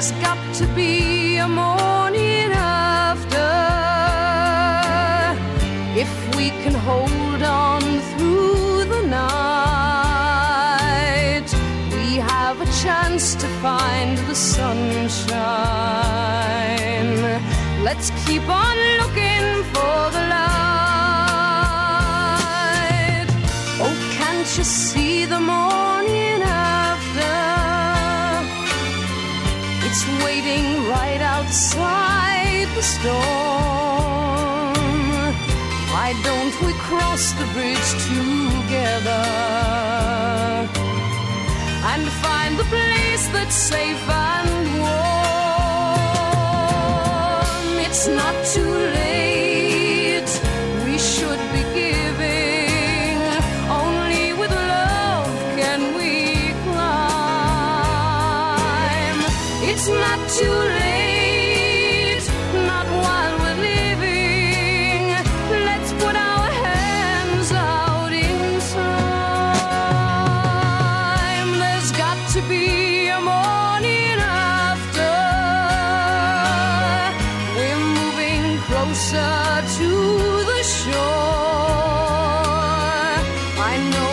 There's got to be a morning after. If we can hold on through the night, we have a chance to find the sunshine. Let's keep on looking for the light. Oh, can't you see the morning after? Outside the storm. Why don't we cross the bridge together and find the place that's safe and warm? It's not too late. We should be giving. Only with love can we climb. It's not too closer to the shore. I know.